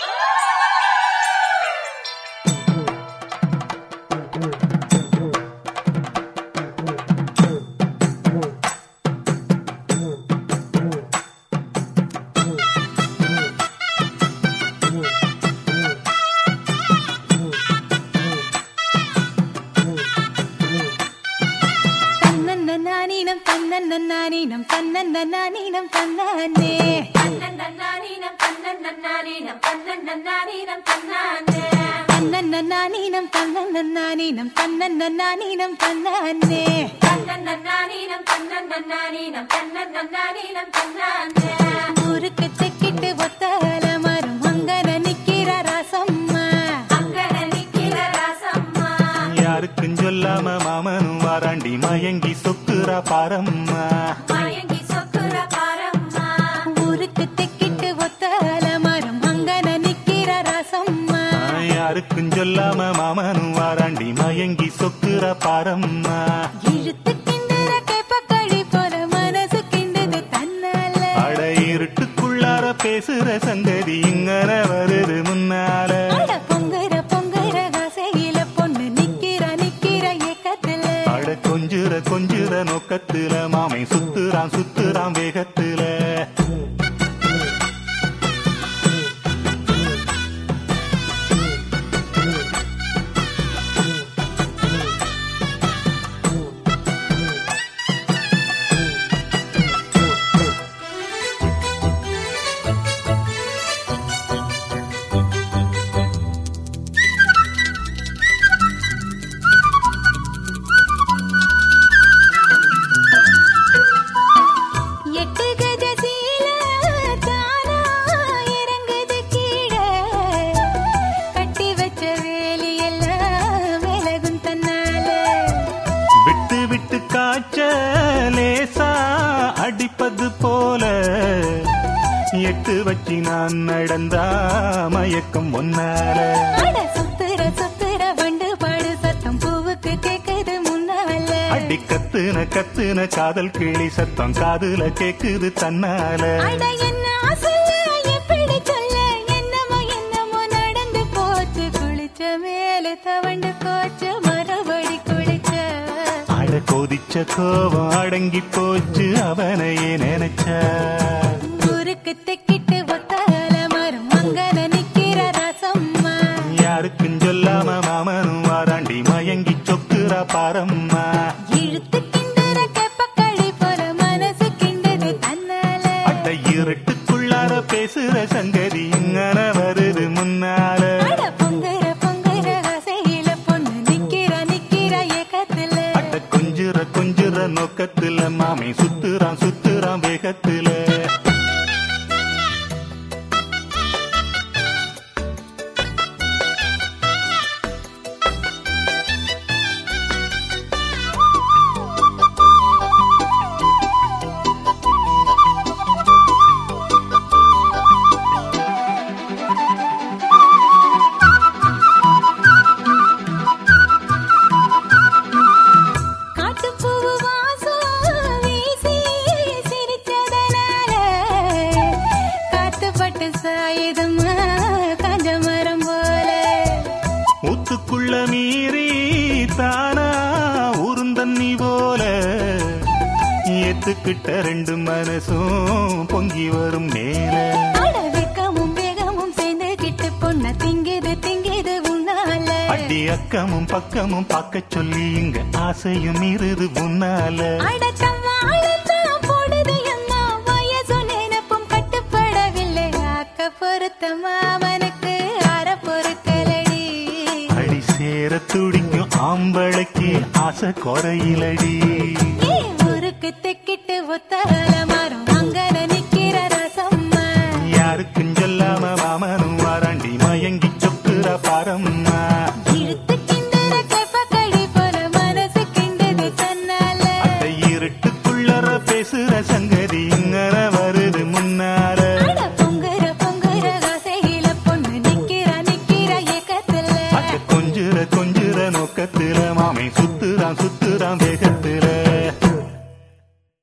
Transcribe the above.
Yeah. தன்னன்னானீனம் தன்னன்னானீனம் தன்னானே தன்னன்னானீனம் தன்னன்னானீனம் தன்னன்னானீனம் தன்னானே தன்னன்னானீனம் தன்னன்னானீனம் தன்னன்னானீனம் தன்னானே தன்னன்னானீனம் தன்னன்னானீனம் தன்னன்னானீனம் தன்னானே ஊருக்கு தெக்கிட்டு ஒத்தால மரம் அங்கன நிக்கிற ராசம்மா அங்கன நிக்கிற ராசம்மா யாருக்கும் சொல்லாம மாமனும் வாராண்டி மயங்கி சொக்குறா பாரம்மா யாருக்கும் சொல்லாம மாமனும் வாராண்டி மயங்கி சொக்குறா பாரம்மா. இழுத்து பேசுற சங்கதி இங்கன வருது முன்னால. பொங்குற பொங்குற ஆசையில பொண்ணு நிக்கிற நிக்கிற ஏக்கத்துல. அட கொஞ்சுற கொஞ்சுற நோக்கத்துல மாமை சுத்துறான் சுத்துறான் வேகத்துல. எட்டு வச்சு நான் நடந்தா மயக்கம் ஒன்னால. சுத்துற சுத்துற வண்டு பாடு சத்தம் பூவுக்கு கேக்குது முன்னால அடி கத்துன கத்துன காதல் கிளி சத்தம் காதுல கேக்குது தன்னால. தவண்டு போச்சு. மறுபடி குளிச்ச. அட கொதிச்ச கோபம் அடங்கி போச்சு. அவனையே நினைச்ச. ஊருக்கு தெக்கிட்டு ஒத்தால மரம் அங்கன நிக்கிற ரசம்மா யாருக்கும் சொல்லாம மாமனும் வாராண்டி மயங்கி சொக்குறா பாரம்மா. இழுத்து கிண்டுற கேப்பக்களி போல மனசு கிண்டுது தன்னால அட இருட்டுக்குள்ளார பேசுற சங்கதி இங்கன வருது முன்னால. பொங்குற பொங்குற ஆசையில பொண்ணு நிக்கிற நிக்கிற ஏக்கத்துல. அட கொஞ்சுற கொஞ்சுற நோக்கத்துல மாமை சுத்துறான் சுத்துறான். ஏத்துக்கிட்ட ரெண்டு மனசும் பொங்கி வரும் மேல அட வெக்கமும் வேகமும் சேர்ந்து கிட்டு பொண்ண திங்குது திங்குது உன்னால. அடி அக்கமும் பக்கமும் பார்க்க சொல்லி இங்க ஆசையும் இருது உன்னால. அடத்தம்மாளத்தான் போடுது அம்மா வயசு நினைப்பும் கட்டுப்படவில்லை. ஆக்க பொருத்த மாமனுக்கு அற பொறுக்கலடி அடி சேர துடிக்கும் ஆம்பளைக்கு ஆசை குறையிலடி. botar la mano.